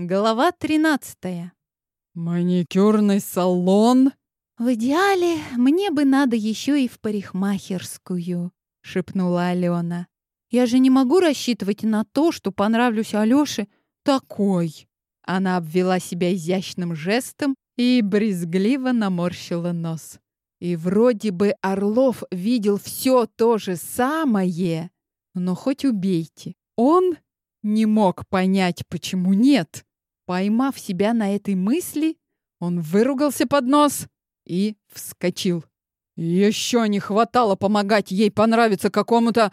Глава 13. Маникюрный салон? В идеале мне бы надо еще и в парикмахерскую, шепнула Алена. Я же не могу рассчитывать на то, что понравлюсь Алёше такой. Она обвела себя изящным жестом и брезгливо наморщила нос. И вроде бы Орлов видел все то же самое, но хоть убейте. Он не мог понять, почему нет. Поймав себя на этой мысли, он выругался под нос и вскочил. Еще не хватало помогать ей понравиться какому-то...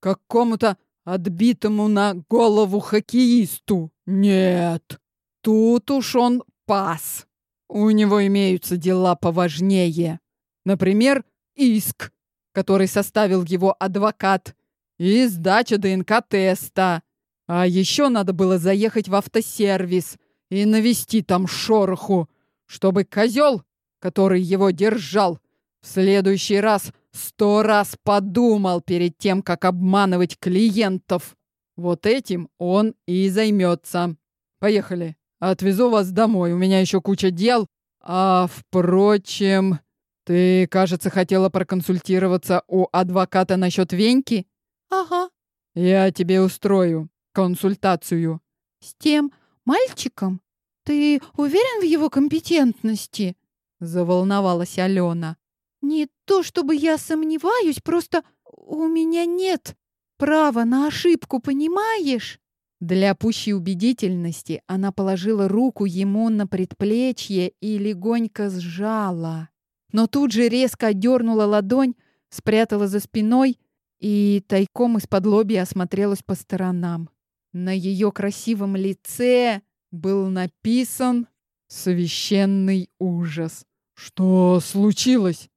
какому-то отбитому на голову хоккеисту. Нет, тут уж он пас. У него имеются дела поважнее. Например, иск, который составил его адвокат, и сдача ДНК-теста. А еще надо было заехать в автосервис и навести там шороху, чтобы козел, который его держал, в следующий раз сто раз подумал перед тем, как обманывать клиентов. Вот этим он и займется. Поехали. Отвезу вас домой. У меня еще куча дел. А, впрочем, ты, кажется, хотела проконсультироваться у адвоката насчет Веньки? Ага. Я тебе устрою консультацию. С тем мальчиком? Ты уверен в его компетентности? Заволновалась Алена. Не то чтобы я сомневаюсь, просто у меня нет права на ошибку, понимаешь? Для пущей убедительности она положила руку ему на предплечье и легонько сжала. Но тут же резко отдернула ладонь, спрятала за спиной и тайком из-под лобья осмотрелась по сторонам. На ее красивом лице был написан священный ужас. «Что случилось?»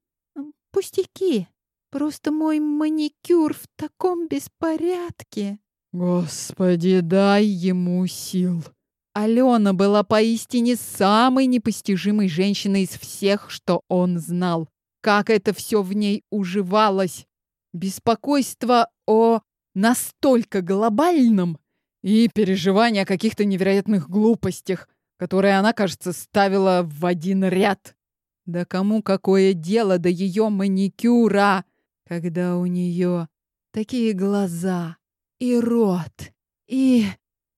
«Пустяки. Просто мой маникюр в таком беспорядке». «Господи, дай ему сил!» Алена была поистине самой непостижимой женщиной из всех, что он знал. Как это все в ней уживалось! Беспокойство о настолько глобальном, и переживания о каких-то невероятных глупостях, которые она, кажется, ставила в один ряд. Да кому какое дело до ее маникюра, когда у нее такие глаза и рот, и...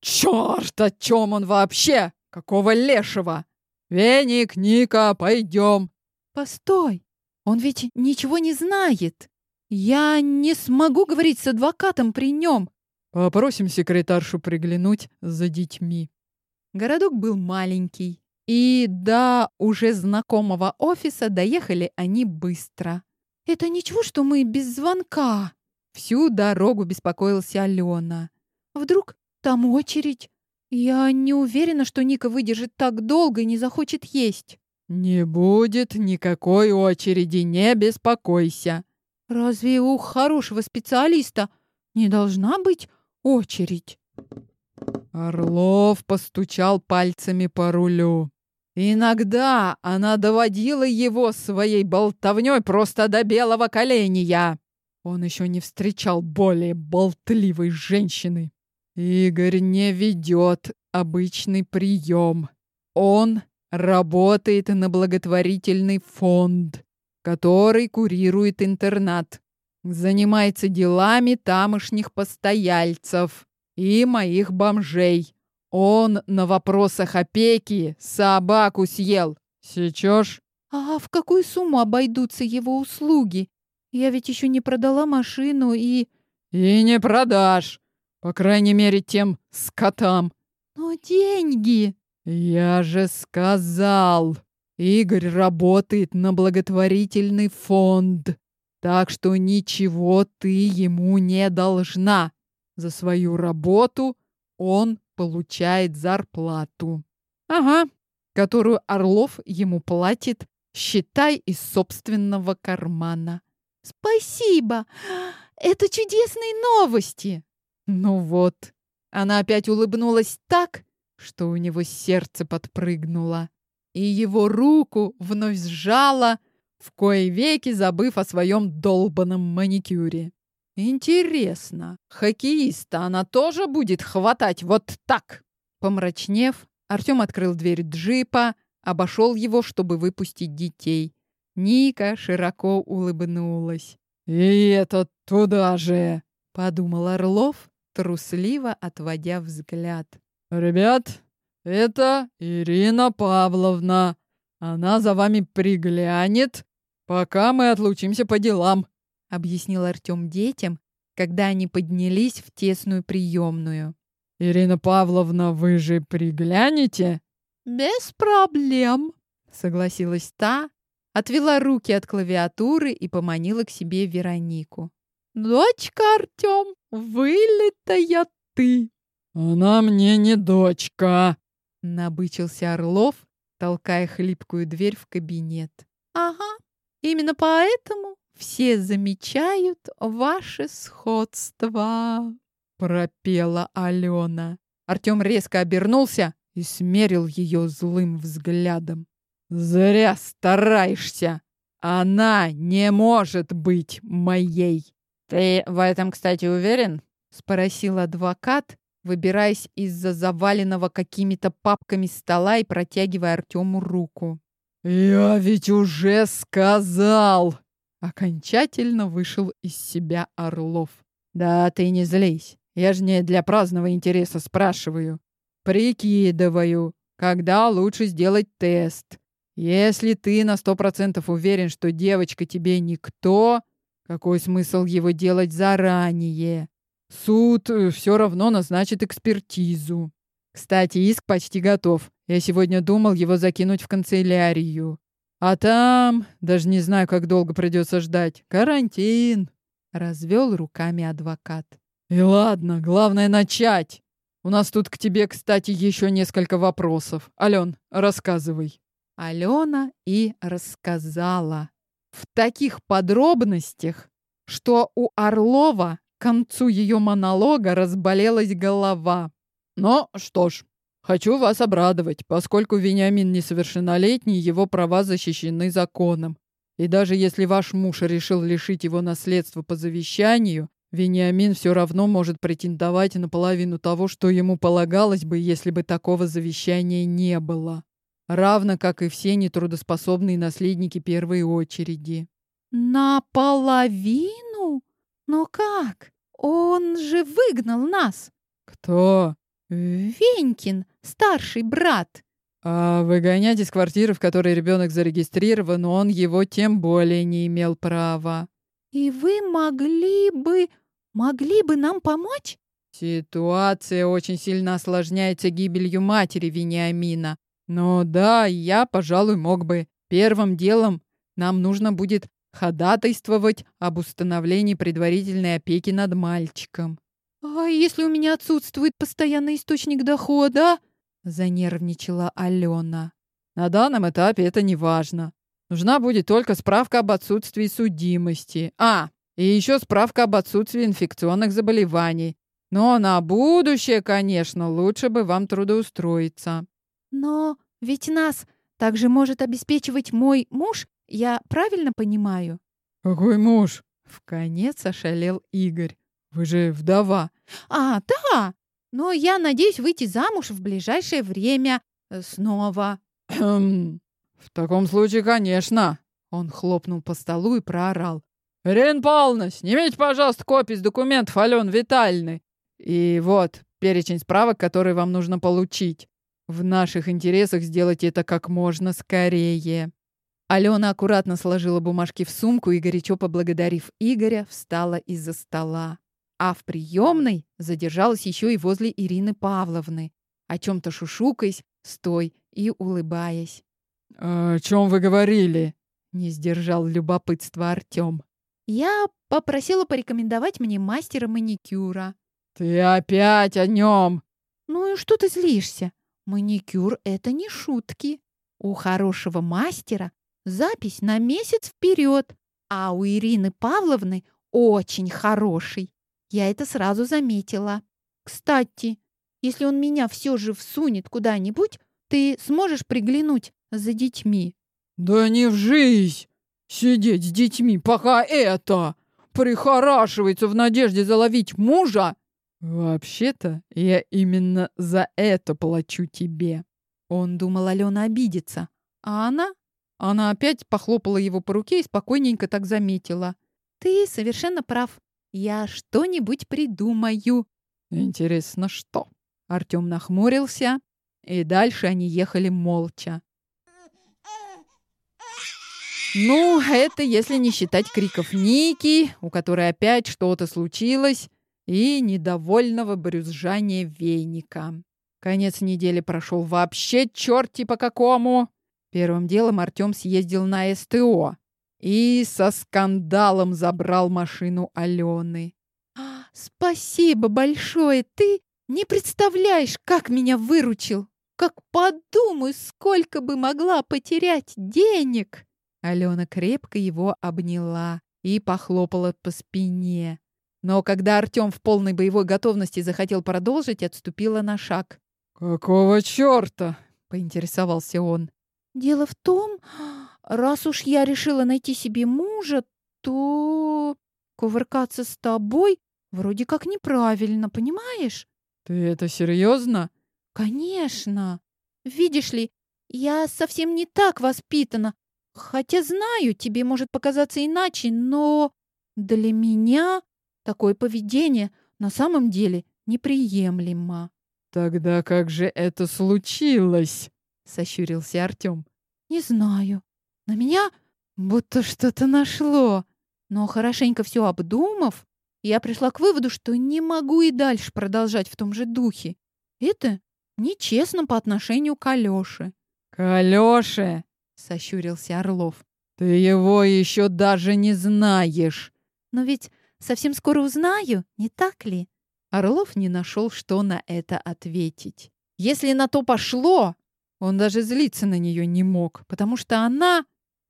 Черт, о чем он вообще? Какого лешего? Веник, Ника, пойдем. Постой, он ведь ничего не знает. Я не смогу говорить с адвокатом при нем. Попросим секретаршу приглянуть за детьми. Городок был маленький, и до уже знакомого офиса доехали они быстро. «Это ничего, что мы без звонка?» Всю дорогу беспокоился Алена. «Вдруг там очередь? Я не уверена, что Ника выдержит так долго и не захочет есть». «Не будет никакой очереди, не беспокойся». «Разве у хорошего специалиста не должна быть очередь. Орлов постучал пальцами по рулю. Иногда она доводила его своей болтовней просто до белого коленя. Он еще не встречал более болтливой женщины. Игорь не ведет обычный прием. Он работает на благотворительный фонд, который курирует интернат занимается делами тамошних постояльцев и моих бомжей. Он на вопросах опеки собаку съел. Сечешь? А в какую сумму обойдутся его услуги? Я ведь еще не продала машину и... И не продашь. По крайней мере, тем скотам. Но деньги... Я же сказал, Игорь работает на благотворительный фонд. Так что ничего ты ему не должна. За свою работу он получает зарплату. Ага, которую Орлов ему платит, считай, из собственного кармана. Спасибо! Это чудесные новости! Ну вот, она опять улыбнулась так, что у него сердце подпрыгнуло, и его руку вновь сжала, в кои веки забыв о своем долбанном маникюре. Интересно, хоккеиста она тоже будет хватать вот так? Помрачнев, Артем открыл дверь джипа, обошел его, чтобы выпустить детей. Ника широко улыбнулась. «И это туда же!» — подумал Орлов, трусливо отводя взгляд. «Ребят, это Ирина Павловна. Она за вами приглянет, пока мы отлучимся по делам», — объяснил Артем детям, когда они поднялись в тесную приемную. «Ирина Павловна, вы же приглянете?» «Без проблем», — согласилась та, отвела руки от клавиатуры и поманила к себе Веронику. «Дочка Артем, вылитая ты!» «Она мне не дочка!» — набычился Орлов, толкая хлипкую дверь в кабинет. «Ага, именно поэтому все замечают ваше сходство!» — пропела Алена. Артем резко обернулся и смерил ее злым взглядом. «Зря стараешься! Она не может быть моей!» «Ты в этом, кстати, уверен?» — спросил адвокат, выбираясь из-за заваленного какими-то папками стола и протягивая Артему руку. «Я ведь уже сказал!» Окончательно вышел из себя Орлов. «Да ты не злись. Я же не для праздного интереса спрашиваю. Прикидываю, когда лучше сделать тест. Если ты на сто процентов уверен, что девочка тебе никто, какой смысл его делать заранее? Суд э, все равно назначит экспертизу. Кстати, иск почти готов. Я сегодня думал его закинуть в канцелярию. А там, даже не знаю, как долго придется ждать. Карантин. Развел руками адвокат. И ладно, главное начать. У нас тут к тебе, кстати, еще несколько вопросов. Ален, рассказывай. Алена и рассказала. В таких подробностях, что у Орлова к концу ее монолога разболелась голова. Но что ж, хочу вас обрадовать, поскольку Вениамин несовершеннолетний, его права защищены законом. И даже если ваш муж решил лишить его наследства по завещанию, Вениамин все равно может претендовать на половину того, что ему полагалось бы, если бы такого завещания не было равно как и все нетрудоспособные наследники первой очереди. Наполовину? Но как? Он же выгнал нас. Кто? Венькин, старший брат. А выгонять из квартиры, в которой ребенок зарегистрирован, он его тем более не имел права. И вы могли бы... могли бы нам помочь? Ситуация очень сильно осложняется гибелью матери Вениамина. Но да, я, пожалуй, мог бы. Первым делом нам нужно будет ходатайствовать об установлении предварительной опеки над мальчиком. А если у меня отсутствует постоянный источник дохода? Занервничала Алена. На данном этапе это не важно. Нужна будет только справка об отсутствии судимости. А, и еще справка об отсутствии инфекционных заболеваний. Но на будущее, конечно, лучше бы вам трудоустроиться. Но ведь нас также может обеспечивать мой муж, я правильно понимаю? Какой муж? В конец ошалел Игорь. Вы же вдова. А, да. Но я надеюсь выйти замуж в ближайшее время э, снова. Хм. В таком случае, конечно. Он хлопнул по столу и проорал. Рен Павловна, снимите, пожалуйста, копии с документов Ален Витальны. И вот перечень справок, которые вам нужно получить. В наших интересах сделать это как можно скорее. Алена аккуратно сложила бумажки в сумку и, горячо поблагодарив Игоря, встала из-за стола. А в приемной задержалась еще и возле Ирины Павловны, о чем-то шушукаясь, стой и улыбаясь. «О чем вы говорили?» — не сдержал любопытства Артем. «Я попросила порекомендовать мне мастера маникюра». «Ты опять о нем!» «Ну и что ты злишься? Маникюр — это не шутки. У хорошего мастера запись на месяц вперед, а у Ирины Павловны очень хороший. Я это сразу заметила. Кстати, если он меня все же всунет куда-нибудь, ты сможешь приглянуть за детьми? Да не в жизнь! Сидеть с детьми, пока это прихорашивается в надежде заловить мужа, «Вообще-то я именно за это плачу тебе». Он думал, Алена обидится. А она? Она опять похлопала его по руке и спокойненько так заметила. Ты совершенно прав. Я что-нибудь придумаю. Интересно, что? Артем нахмурился, и дальше они ехали молча. Ну, это если не считать криков Ники, у которой опять что-то случилось, и недовольного брюзжания веника. Конец недели прошел вообще черти по какому. Первым делом Артем съездил на СТО и со скандалом забрал машину Алены. «Спасибо большое! Ты не представляешь, как меня выручил! Как подумай, сколько бы могла потерять денег!» Алена крепко его обняла и похлопала по спине. Но когда Артем в полной боевой готовности захотел продолжить, отступила на шаг. «Какого черта?» — поинтересовался он. «Дело в том, раз уж я решила найти себе мужа, то кувыркаться с тобой вроде как неправильно, понимаешь?» «Ты это серьезно?» «Конечно. Видишь ли, я совсем не так воспитана, Хотя знаю, тебе может показаться иначе, но для меня такое поведение на самом деле неприемлемо. Тогда как же это случилось? сощурился Артём. Не знаю. На меня будто что-то нашло. Но хорошенько все обдумав, я пришла к выводу, что не могу и дальше продолжать в том же духе. Это нечестно по отношению к Алёше. К Алёше? — сощурился Орлов. «Ты его еще даже не знаешь!» «Но ведь совсем скоро узнаю, не так ли?» Орлов не нашел, что на это ответить. Если на то пошло, он даже злиться на нее не мог, потому что она...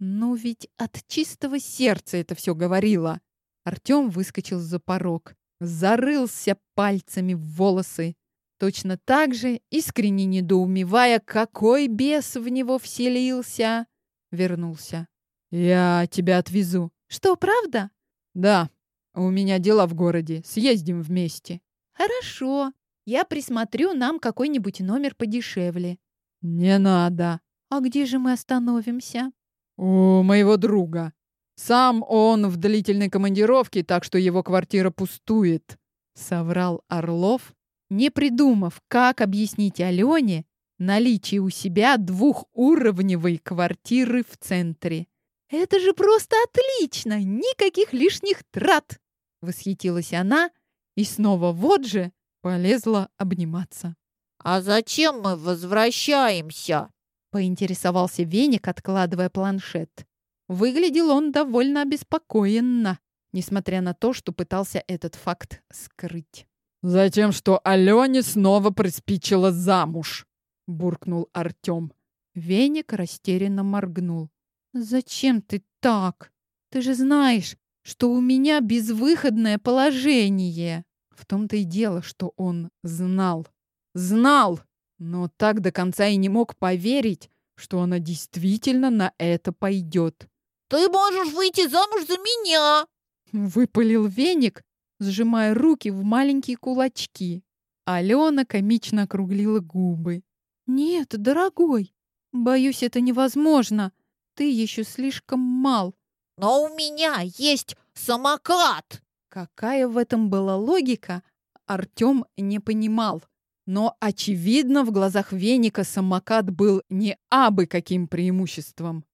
Ну ведь от чистого сердца это все говорила. Артем выскочил за порог, зарылся пальцами в волосы, точно так же, искренне недоумевая, какой бес в него вселился, вернулся. «Я тебя отвезу». «Что, правда?» «Да. У меня дела в городе. Съездим вместе». «Хорошо. Я присмотрю нам какой-нибудь номер подешевле». «Не надо». «А где же мы остановимся?» «У моего друга. Сам он в длительной командировке, так что его квартира пустует», — соврал Орлов, не придумав, как объяснить Алене наличие у себя двухуровневой квартиры в центре. «Это же просто отлично! Никаких лишних трат!» Восхитилась она и снова вот же полезла обниматься. «А зачем мы возвращаемся?» Поинтересовался Веник, откладывая планшет. Выглядел он довольно обеспокоенно, несмотря на то, что пытался этот факт скрыть. «Затем, что Алене снова приспичило замуж», — буркнул Артем. Веник растерянно моргнул. «Зачем ты так? Ты же знаешь, что у меня безвыходное положение». В том-то и дело, что он знал. Знал, но так до конца и не мог поверить, что она действительно на это пойдет. «Ты можешь выйти замуж за меня!» Выпалил веник, сжимая руки в маленькие кулачки. Алена комично округлила губы. «Нет, дорогой, боюсь, это невозможно. Ты еще слишком мал». «Но у меня есть самокат!» Какая в этом была логика, Артем не понимал. Но, очевидно, в глазах Веника самокат был не абы каким преимуществом.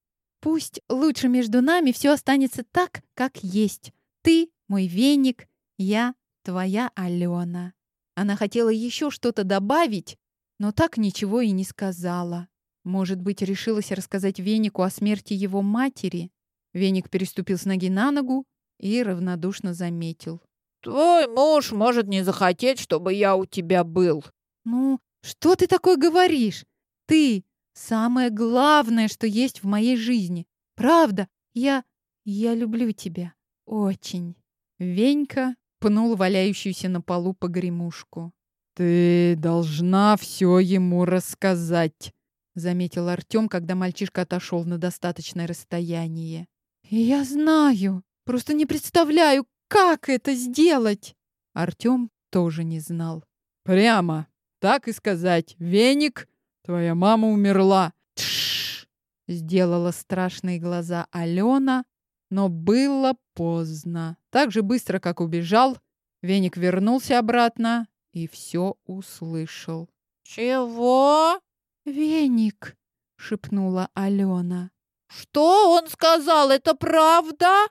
«Пусть лучше между нами все останется так, как есть. Ты мой веник, я твоя Алена. Она хотела еще что-то добавить, но так ничего и не сказала. Может быть, решилась рассказать Венику о смерти его матери? Веник переступил с ноги на ногу и равнодушно заметил. «Твой муж может не захотеть, чтобы я у тебя был». «Ну, что ты такое говоришь? Ты — самое главное, что есть в моей жизни. Правда, я... я люблю тебя. Очень». Венька пнул валяющуюся на полу погремушку. «Ты должна все ему рассказать», — заметил Артем, когда мальчишка отошел на достаточное расстояние. «Я знаю, просто не представляю, как это сделать!» Артем тоже не знал. «Прямо, так и сказать, веник, Твоя мама умерла. Тш! Сделала страшные глаза Алена, но было поздно. Так же быстро, как убежал, Веник вернулся обратно и все услышал. Чего? Веник, шепнула Алена. Что он сказал? Это правда?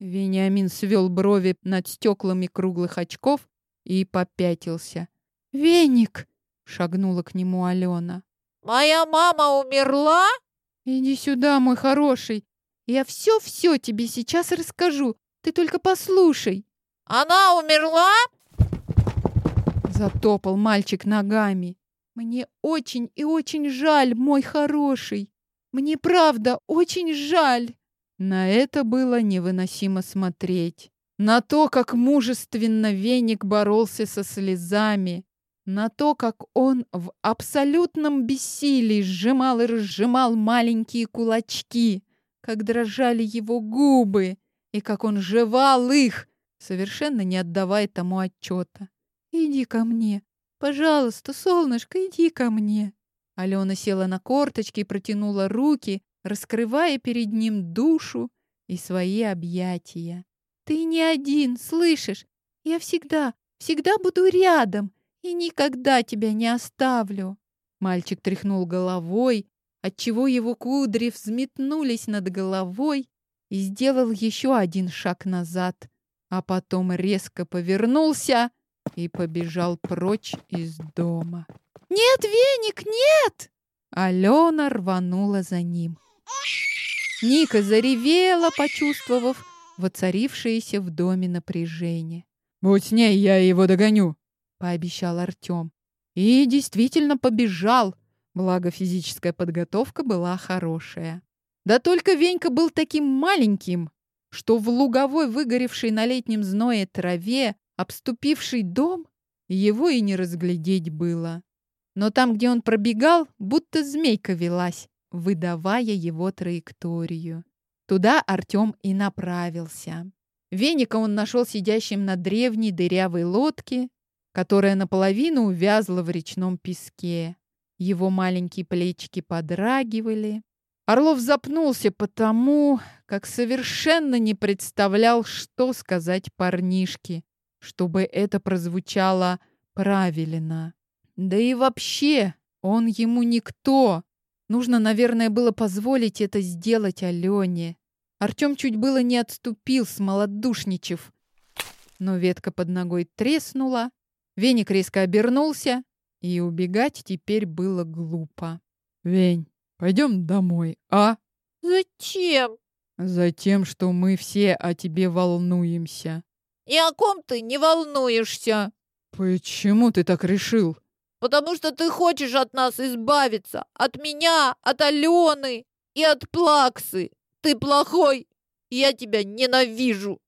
Вениамин свел брови над стеклами круглых очков и попятился. «Веник!» — шагнула к нему Алена. «Моя мама умерла?» «Иди сюда, мой хороший. Я все-все тебе сейчас расскажу. Ты только послушай». «Она умерла?» Затопал мальчик ногами. «Мне очень и очень жаль, мой хороший. Мне правда очень жаль». На это было невыносимо смотреть. На то, как мужественно веник боролся со слезами. На то, как он в абсолютном бессилии сжимал и разжимал маленькие кулачки, как дрожали его губы, и как он жевал их, совершенно не отдавая тому отчета. «Иди ко мне. Пожалуйста, солнышко, иди ко мне». Алена села на корточки и протянула руки, раскрывая перед ним душу и свои объятия. «Ты не один, слышишь? Я всегда, всегда буду рядом и никогда тебя не оставлю». Мальчик тряхнул головой, отчего его кудри взметнулись над головой и сделал еще один шаг назад, а потом резко повернулся и побежал прочь из дома. «Нет, веник, нет!» Алена рванула за ним. Ника заревела, почувствовав воцарившееся в доме напряжение. «Будь с ней, я его догоню», — пообещал Артем. И действительно побежал, благо физическая подготовка была хорошая. Да только Венька был таким маленьким, что в луговой выгоревшей на летнем зное траве, обступивший дом, его и не разглядеть было. Но там, где он пробегал, будто змейка велась, выдавая его траекторию. Туда Артем и направился. Веника он нашел сидящим на древней дырявой лодке, которая наполовину увязла в речном песке. Его маленькие плечики подрагивали. Орлов запнулся потому, как совершенно не представлял, что сказать парнишке, чтобы это прозвучало правильно. Да и вообще, он ему никто. Нужно, наверное, было позволить это сделать Алене. Артем чуть было не отступил, смолодушничав. Но ветка под ногой треснула, веник резко обернулся, и убегать теперь было глупо. «Вень, пойдем домой, а?» «Зачем?» «Затем, что мы все о тебе волнуемся». «И о ком ты не волнуешься?» «Почему ты так решил?» потому что ты хочешь от нас избавиться, от меня, от Алены и от Плаксы. Ты плохой, я тебя ненавижу.